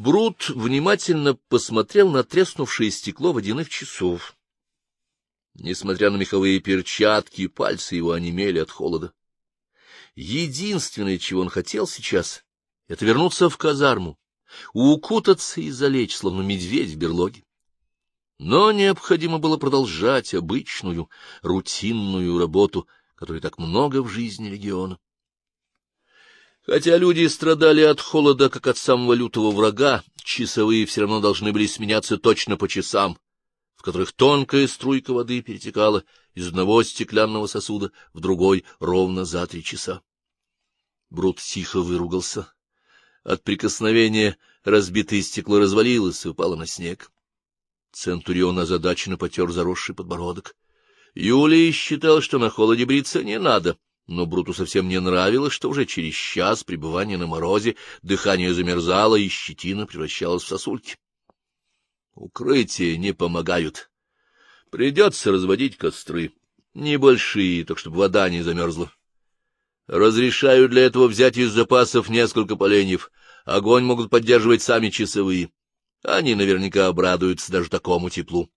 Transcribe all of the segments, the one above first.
Брут внимательно посмотрел на треснувшее стекло водяных часов. Несмотря на меховые перчатки, пальцы его онемели от холода. Единственное, чего он хотел сейчас, — это вернуться в казарму, укутаться и залечь, словно медведь в берлоге. Но необходимо было продолжать обычную, рутинную работу, которой так много в жизни легиона. Хотя люди страдали от холода, как от самого лютого врага, часовые все равно должны были сменяться точно по часам, в которых тонкая струйка воды перетекала из одного стеклянного сосуда в другой ровно за три часа. Брут тихо выругался. От прикосновения разбитое стекло развалилось и упало на снег. Центурион озадаченно потер заросший подбородок. Юлий считал, что на холоде бриться не надо, но Бруту совсем не нравилось, что уже через час пребывания на морозе дыхание замерзало, и щетина превращалась в сосульки. Укрытия не помогают. Придется разводить костры. Небольшие, так чтобы вода не замерзла. Разрешаю для этого взять из запасов несколько поленьев. Огонь могут поддерживать сами часовые. Они наверняка обрадуются даже такому теплу.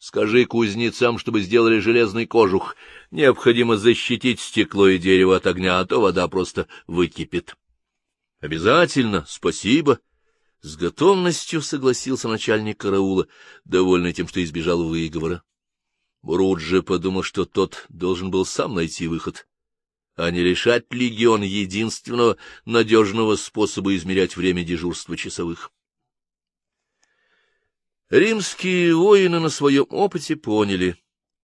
Скажи кузнецам, чтобы сделали железный кожух. Необходимо защитить стекло и дерево от огня, а то вода просто выкипит. — Обязательно, спасибо. С готовностью согласился начальник караула, довольный тем, что избежал выговора. Бруджи подумал, что тот должен был сам найти выход, а не решать легион единственного надежного способа измерять время дежурства часовых. Римские воины на своем опыте поняли,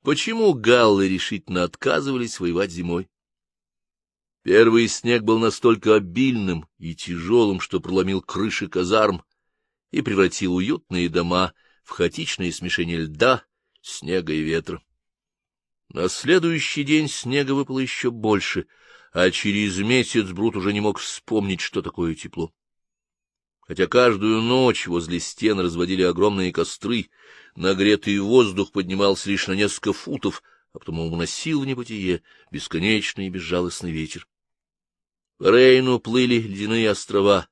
почему галлы решительно отказывались воевать зимой. Первый снег был настолько обильным и тяжелым, что проломил крыши казарм и превратил уютные дома в хаотичное смешение льда, снега и ветра. На следующий день снега выпало еще больше, а через месяц Брут уже не мог вспомнить, что такое тепло. Хотя каждую ночь возле стен разводили огромные костры, нагретый воздух поднимался лишь на несколько футов, а потом уносил в небытие бесконечный и безжалостный ветер. По Рейну плыли ледяные острова,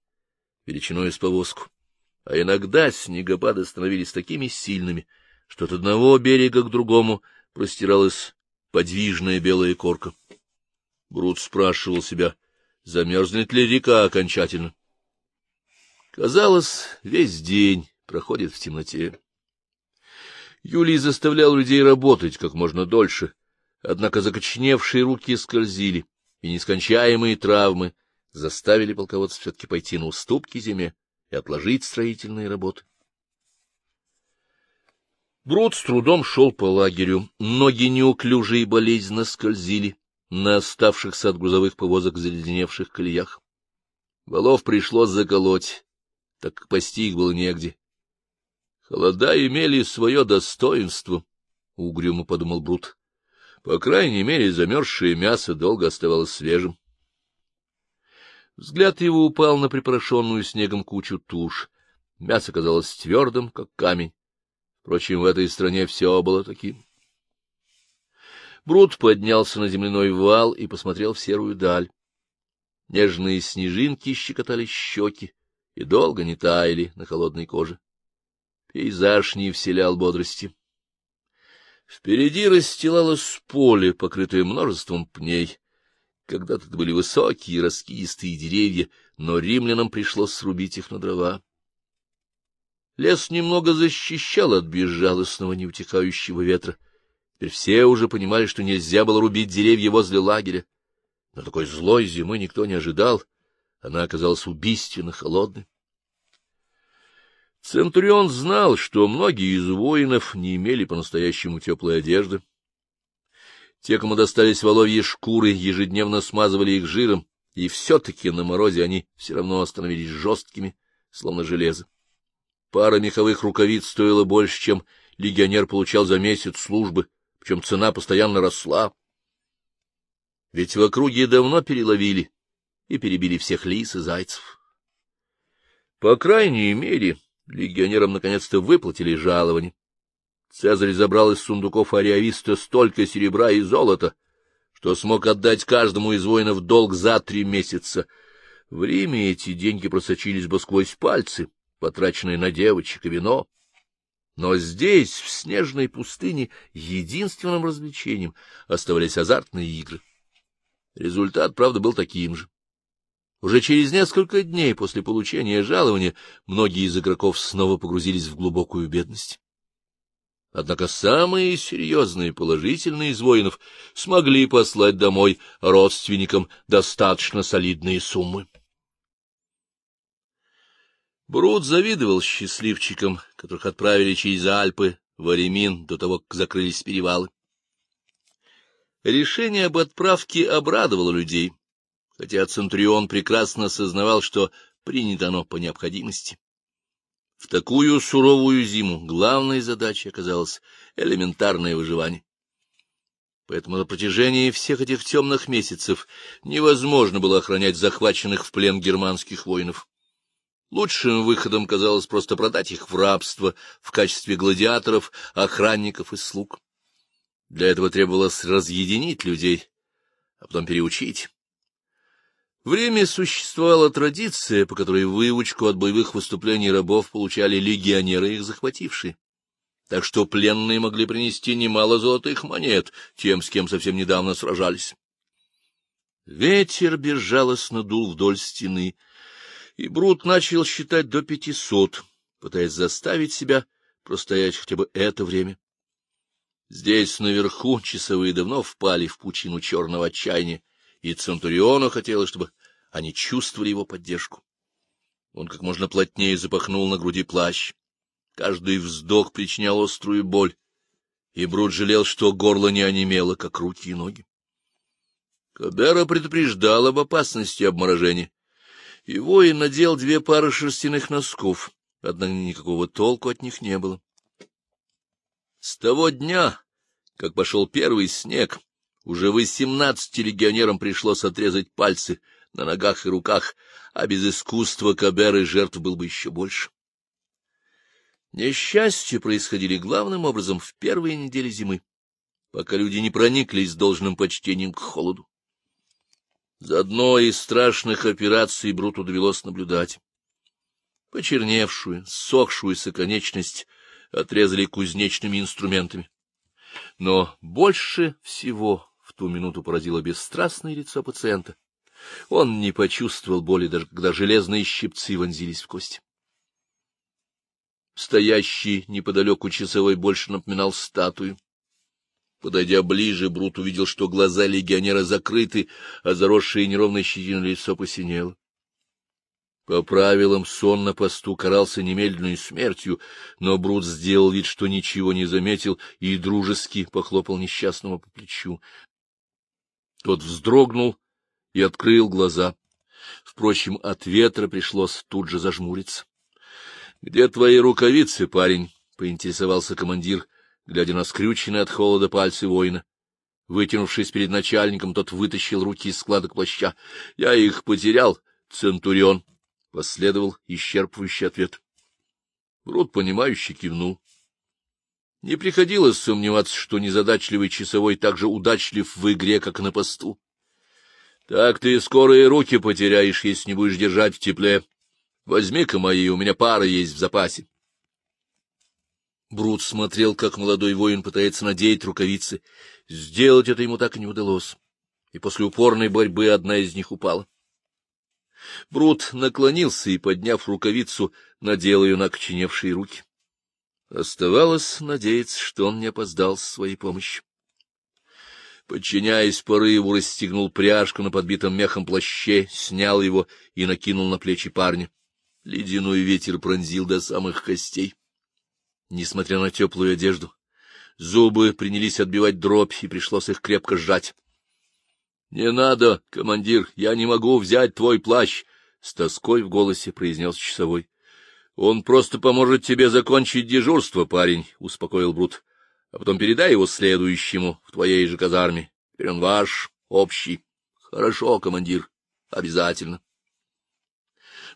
величиной с повозку, а иногда снегопады становились такими сильными, что от одного берега к другому простиралась подвижная белая корка. Брут спрашивал себя, замерзнет ли река окончательно. Казалось, весь день проходит в темноте. Юлий заставлял людей работать как можно дольше, однако закочневшие руки скользили, и нескончаемые травмы заставили полководца все-таки пойти на уступки зиме и отложить строительные работы. Брод с трудом шел по лагерю, ноги неуклюже и болезненно скользили на оставшихся от грузовых повозок заледеневших колеях. Валов пришлось заколоть, так как пасти их было негде. Холода имели свое достоинство, — угрюмо подумал Брут. По крайней мере, замерзшее мясо долго оставалось свежим. Взгляд его упал на припорошенную снегом кучу туш. Мясо казалось твердым, как камень. Впрочем, в этой стране все было таким. Брут поднялся на земляной вал и посмотрел в серую даль. Нежные снежинки щекотали щеки, и долго не таяли на холодной коже. Пейзаж не вселял бодрости. Впереди расстилалось поле, покрытое множеством пней. Когда-то были высокие раскидистые деревья, но римлянам пришлось срубить их на дрова. Лес немного защищал от безжалостного неутихающего ветра. Теперь все уже понимали, что нельзя было рубить деревья возле лагеря. Но такой злой зимы никто не ожидал. Она оказалась убийственно холодной. Центурион знал, что многие из воинов не имели по-настоящему теплой одежды. Те, кому достались воловьи шкуры, ежедневно смазывали их жиром, и все-таки на морозе они все равно становились жесткими, словно железо. Пара меховых рукавиц стоила больше, чем легионер получал за месяц службы, причем цена постоянно росла. Ведь в округе давно переловили и перебили всех лис и зайцев. По крайней мере, легионерам наконец-то выплатили жалование. Цезарь забрал из сундуков ариависта столько серебра и золота, что смог отдать каждому из воинов долг за три месяца. В Риме эти деньги просочились бы сквозь пальцы, потраченное на девочек и вино. Но здесь, в снежной пустыне, единственным развлечением оставались азартные игры. Результат, правда, был таким же. Уже через несколько дней после получения жалования многие из игроков снова погрузились в глубокую бедность. Однако самые серьезные положительные из воинов смогли послать домой родственникам достаточно солидные суммы. Брут завидовал счастливчикам, которых отправили через Альпы в Аремин до того, как закрылись перевалы. Решение об отправке обрадовало людей, хотя Центурион прекрасно осознавал, что принято оно по необходимости. В такую суровую зиму главной задачей оказалось элементарное выживание. Поэтому на протяжении всех этих темных месяцев невозможно было охранять захваченных в плен германских воинов. Лучшим выходом казалось просто продать их в рабство в качестве гладиаторов, охранников и слуг. Для этого требовалось разъединить людей, а потом переучить. В Риме существовала традиция, по которой выучку от боевых выступлений рабов получали легионеры, их захватившие. Так что пленные могли принести немало золотых монет тем, с кем совсем недавно сражались. Ветер безжалостно дул вдоль стены, и Брут начал считать до пятисот, пытаясь заставить себя простоять хотя бы это время. Здесь, наверху, часовые давно впали в пучину черного отчаяния, и Центуриону хотелось, чтобы они чувствовали его поддержку. Он как можно плотнее запахнул на груди плащ. Каждый вздох причинял острую боль, и Брут жалел, что горло не онемело, как руки и ноги. Кабера предупреждал об опасности обморожения, и воин надел две пары шерстяных носков, однако никакого толку от них не было. С того дня, как пошел первый снег, уже восемнадцати легионерам пришлось отрезать пальцы на ногах и руках, а без искусства Каберы жертв был бы еще больше. Несчастья происходили главным образом в первые недели зимы, пока люди не прониклись должным почтением к холоду. За одной из страшных операций Бруту довелось наблюдать. Почерневшую, сохшуюся конечность отрезали кузнечными инструментами. Но больше всего ту минуту поразило бесстрастное лицо пациента. Он не почувствовал боли, даже когда железные щипцы вонзились в кости. Стоящий неподалеку часовой больше напоминал статую. Подойдя ближе, Брут увидел, что глаза легионера закрыты, а заросшее неровной щетиной лицо посинело. По правилам, сон на посту карался немедленной смертью, но Брут сделал вид, что ничего не заметил, и дружески похлопал несчастного по плечу. Тот вздрогнул и открыл глаза. Впрочем, от ветра пришлось тут же зажмуриться. — Где твои рукавицы, парень? — поинтересовался командир, глядя на скрюченные от холода пальцы воина. Вытянувшись перед начальником, тот вытащил руки из складок плаща. — Я их потерял, Центурион. Последовал исчерпывающий ответ. Брут, понимающе кивнул. Не приходилось сомневаться, что незадачливый часовой так же удачлив в игре, как на посту. Так ты скоро и руки потеряешь, если не будешь держать в тепле. Возьми-ка мои, у меня пара есть в запасе. Брут смотрел, как молодой воин пытается надеть рукавицы. Сделать это ему так и не удалось, и после упорной борьбы одна из них упала. Брут наклонился и, подняв рукавицу, надел ее на окоченевшие руки. Оставалось надеяться, что он не опоздал с своей помощью. Подчиняясь порыву, расстегнул пряжку на подбитом мехом плаще, снял его и накинул на плечи парня. Ледяной ветер пронзил до самых костей. Несмотря на теплую одежду, зубы принялись отбивать дробь, и пришлось их крепко сжать. — Не надо, командир, я не могу взять твой плащ, — с тоской в голосе произнес часовой. — Он просто поможет тебе закончить дежурство, парень, — успокоил Брут. — А потом передай его следующему в твоей же казарме. Теперь он ваш, общий. — Хорошо, командир, обязательно.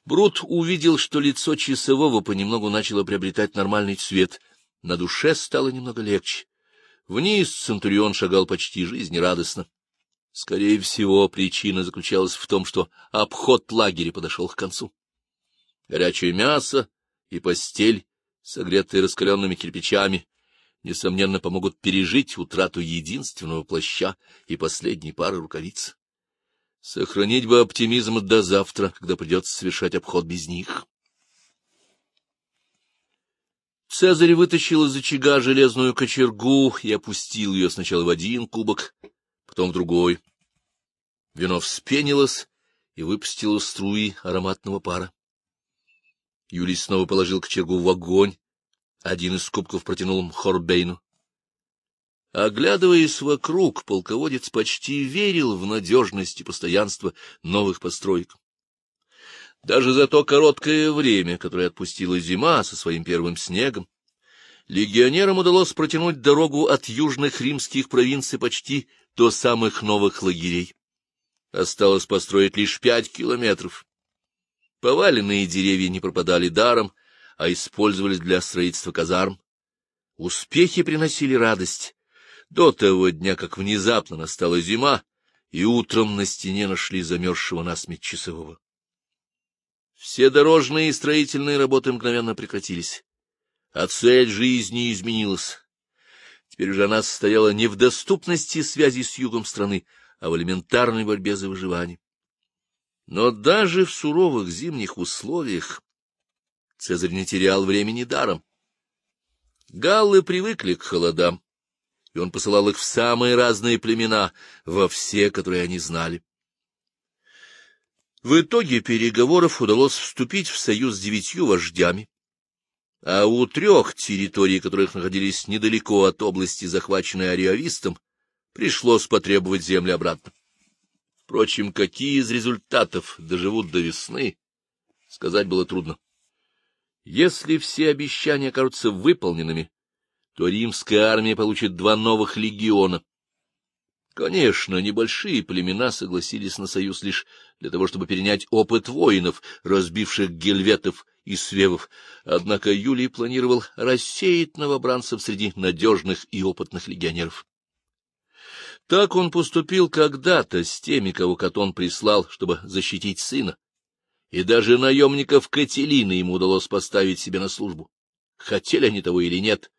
Брут увидел, что лицо часового понемногу начало приобретать нормальный цвет. На душе стало немного легче. Вниз Центурион шагал почти жизнерадостно. Скорее всего, причина заключалась в том, что обход лагеря подошел к концу. Горячее мясо и постель, согретые раскаленными кирпичами, несомненно, помогут пережить утрату единственного плаща и последней пары рукавиц. Сохранить бы оптимизм до завтра, когда придется совершать обход без них. Цезарь вытащил из очага железную кочергу и опустил ее сначала в один кубок, потом в другой. Вино вспенилось и выпустило струи ароматного пара. Юлий снова положил кочергу в огонь, один из кубков протянул Хорбейну. Оглядываясь вокруг, полководец почти верил в надежность и постоянство новых построек. Даже за то короткое время, которое отпустила зима со своим первым снегом, легионерам удалось протянуть дорогу от южных римских провинций почти до самых новых лагерей. Осталось построить лишь пять километров. Поваленные деревья не пропадали даром, а использовались для строительства казарм. Успехи приносили радость. До того дня, как внезапно настала зима, и утром на стене нашли замерзшего насмерть часового. Все дорожные и строительные работы мгновенно прекратились, а цель жизни изменилась. Теперь уже она состояла не в доступности связи с югом страны, а в элементарной борьбе за выживание. Но даже в суровых зимних условиях Цезарь не терял времени даром. Галлы привыкли к холодам, и он посылал их в самые разные племена, во все, которые они знали. В итоге переговоров удалось вступить в союз с девятью вождями, а у трех территорий, которых находились недалеко от области, захваченной ариавистом, пришлось потребовать земли обратно. Впрочем, какие из результатов доживут до весны, сказать было трудно. Если все обещания окажутся выполненными, то римская армия получит два новых легиона, Конечно, небольшие племена согласились на союз лишь для того, чтобы перенять опыт воинов, разбивших гельветов и свевов, однако Юлий планировал рассеять новобранцев среди надежных и опытных легионеров. Так он поступил когда-то с теми, кого Катон прислал, чтобы защитить сына, и даже наемников Кателины ему удалось поставить себе на службу. Хотели они того или нет,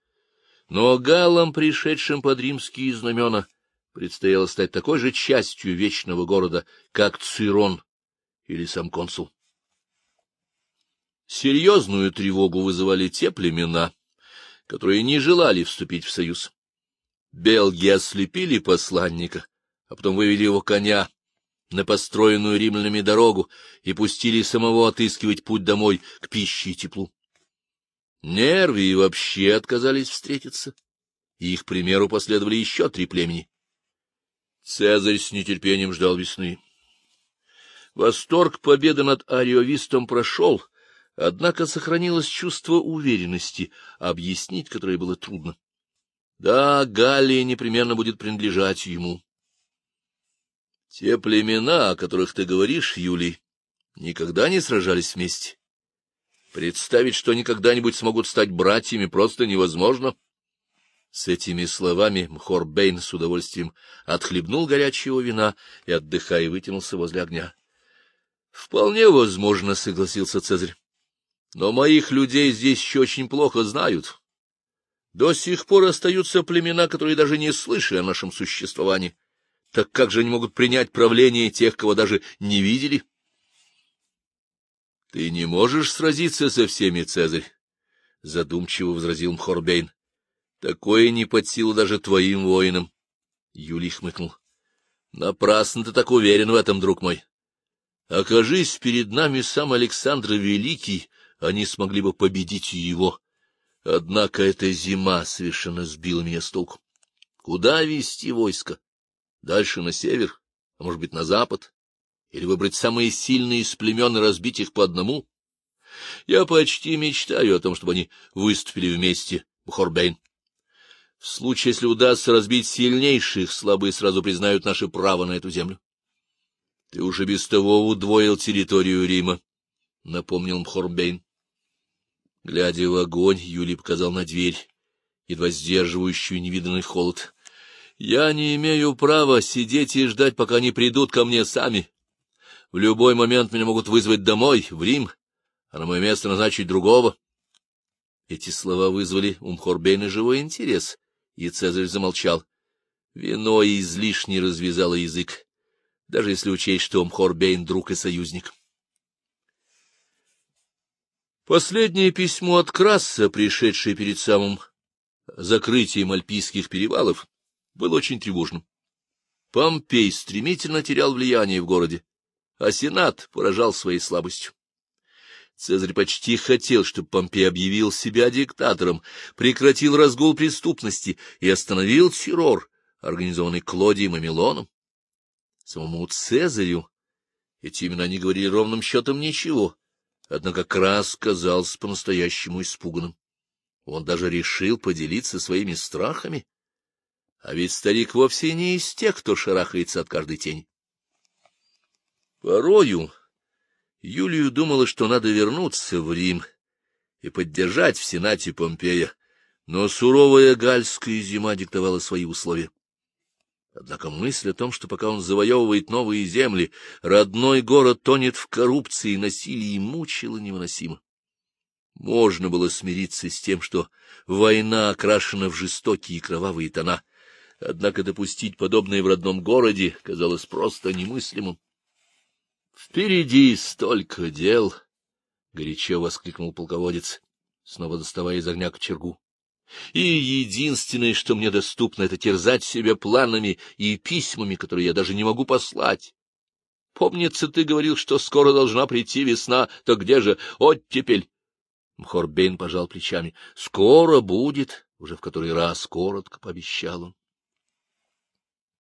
но галам, пришедшим под римские знамена, — предстояло стать такой же частью вечного города, как Цирон или сам консул. Серьезную тревогу вызывали те племена, которые не желали вступить в союз. Белги ослепили посланника, а потом вывели его коня на построенную римлянами дорогу и пустили самого отыскивать путь домой к пище и теплу. Нервы вообще отказались встретиться, и их примеру последовали еще три племени Цезарь с нетерпением ждал весны. Восторг победы над Ариовистом прошел, однако сохранилось чувство уверенности, объяснить которое было трудно. Да, Галлия непременно будет принадлежать ему. Те племена, о которых ты говоришь, Юлий, никогда не сражались вместе. Представить, что они когда-нибудь смогут стать братьями, просто невозможно. — с этими словами Мхорбейн с удовольствием отхлебнул горячего вина и, отдыхая, вытянулся возле огня. — Вполне возможно, — согласился Цезарь. — Но моих людей здесь еще очень плохо знают. До сих пор остаются племена, которые даже не слышали о нашем существовании. Так как же они могут принять правление тех, кого даже не видели? — Ты не можешь сразиться со всеми, Цезарь, — задумчиво возразил Мхорбейн. Такое не под силу даже твоим воинам. Юлий хмыкнул. — Напрасно ты так уверен в этом, друг мой. Окажись перед нами сам Александр Великий, они смогли бы победить его. Однако эта зима совершенно сбила меня с толку. Куда вести войско? Дальше на север, а может быть, на запад? Или выбрать самые сильные из племен и разбить их по одному? Я почти мечтаю о том, чтобы они выступили вместе, Бухорбейн. В случае, если удастся разбить сильнейших, слабые сразу признают наше право на эту землю. — Ты уже без того удвоил территорию Рима, — напомнил Мхорбейн. Глядя в огонь, Юлий показал на дверь, едва сдерживающую невиданный холод. — Я не имею права сидеть и ждать, пока они придут ко мне сами. В любой момент меня могут вызвать домой, в Рим, а на мое место назначить другого. Эти слова вызвали у Мхорбейна живой интерес, и Цезарь замолчал. Вино излишне развязало язык, даже если учесть, что Мхорбейн — друг и союзник. Последнее письмо от Краса, пришедшее перед самым закрытием Альпийских перевалов, было очень тревожным. Помпей стремительно терял влияние в городе, а Сенат поражал своей слабостью. Цезарь почти хотел, чтобы Помпей объявил себя диктатором, прекратил разгул преступности и остановил террор, организованный Клодием и Милоном. Самому Цезарю эти имена не говорили ровным счетом ничего, однако Крас казался по-настоящему испуганным. Он даже решил поделиться своими страхами. А ведь старик вовсе не из тех, кто шарахается от каждой тени. Порою Юлию думала, что надо вернуться в Рим и поддержать в Сенате Помпея, но суровая гальская зима диктовала свои условия. Однако мысль о том, что пока он завоевывает новые земли, родной город тонет в коррупции насилии, мучила невыносимо. Можно было смириться с тем, что война окрашена в жестокие и кровавые тона, однако допустить подобное в родном городе казалось просто немыслимым. Впереди столько дел! — горячо воскликнул полководец, снова доставая из огня кочергу. — И единственное, что мне доступно, — это терзать себя планами и письмами, которые я даже не могу послать. Помнится, ты говорил, что скоро должна прийти весна, так где же оттепель? Мхорбейн пожал плечами. — Скоро будет, — уже в который раз коротко пообещал он.